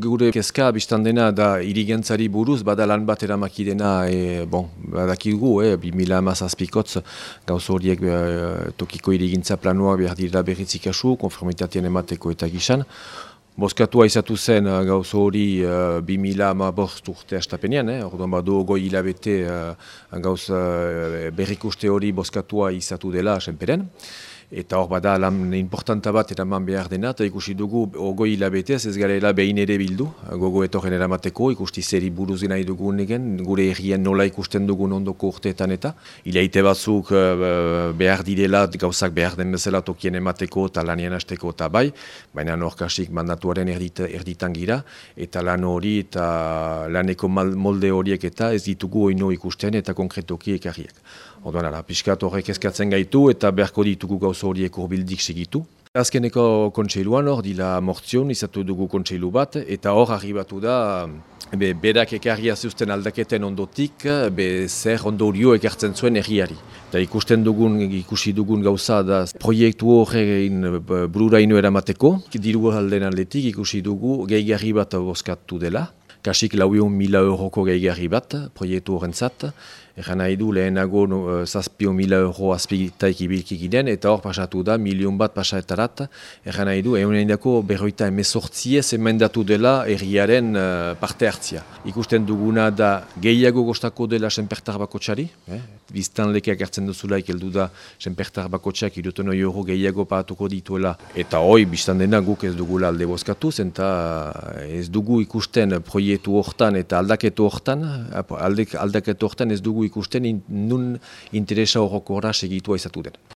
Gure kezka biztan dena da irigentzari buruz, bada lan bat eramaki dena, e, bon, badakigu, e, bi mila amazazpikotz gauz horiek e, tokiko irigintza planoa behar dira berritzik asu, konformitatean emateko eta gizan. Boskatua izatu zen uh, gauz hori uh, bi mila amabost urte astapenean, eh? orduan badu goi hilabete uh, gauz uh, berrikuste hori boskatua izatu dela senperen. Eta hor bada lan importanta bat eraman behar dena, eta ikusi dugu ogoi hilabetez ez garela behin ere bildu, gogo etorren eramateko, ikusti zeri buruz nahi dugun egen, gure errien nola ikusten dugun ondoko urteetan eta. Ilaite batzuk uh, behar direla gauzak behar den bezala tokien emateko eta lanien hasteko eta bai, baina norkasik mandatuaren erdit, erditan gira, eta lan hori eta laneko molde horiek eta ez ditugu oino ikusten eta konkretoki ekarriak. Orduan, ara, piskat horrek ezkatzen gaitu eta beharko ditugu gauza horiek urbildik segitu. Azkeneko kontseiluan hor, dila mortzion, izatu dugu kontseilu bat, eta hor arribatu da, be, berak ekarria zuzten aldaketen ondotik, be, zer ondorio ekartzen zuen erriari. Eta ikusten dugun, ikusi dugun gauza da proiektu horrein bururaino eramateko, diru alden aldetik ikusi dugu gehigarri bat boskatu dela, kasik lauion mila euroko gehigarri bat proiektu horrentzat, Egan nahi du lehenago uh, zazpio mila euro azpigitaik ibilki giden, eta hor pasatu da milion bat pasaetarat. Egan nahi du, egun dako berroita emezortziez emendatu dela erriaren uh, parte hartzia. Ikusten duguna da gehiago gostako dela senpertar bako. Eh? Biztan lekeak hartzen duzulaik heldu da senpertar bako txak iruton euro gehiago patuko dituela. Eta hoi, biztan dena guk ez dugula alde bozkatu, zenta ez dugu ikusten proiektu hortan eta aldaketu hortan, aldaketu hortan ez dugu ikusten in, nun interesa horrokorra segitua izatu den.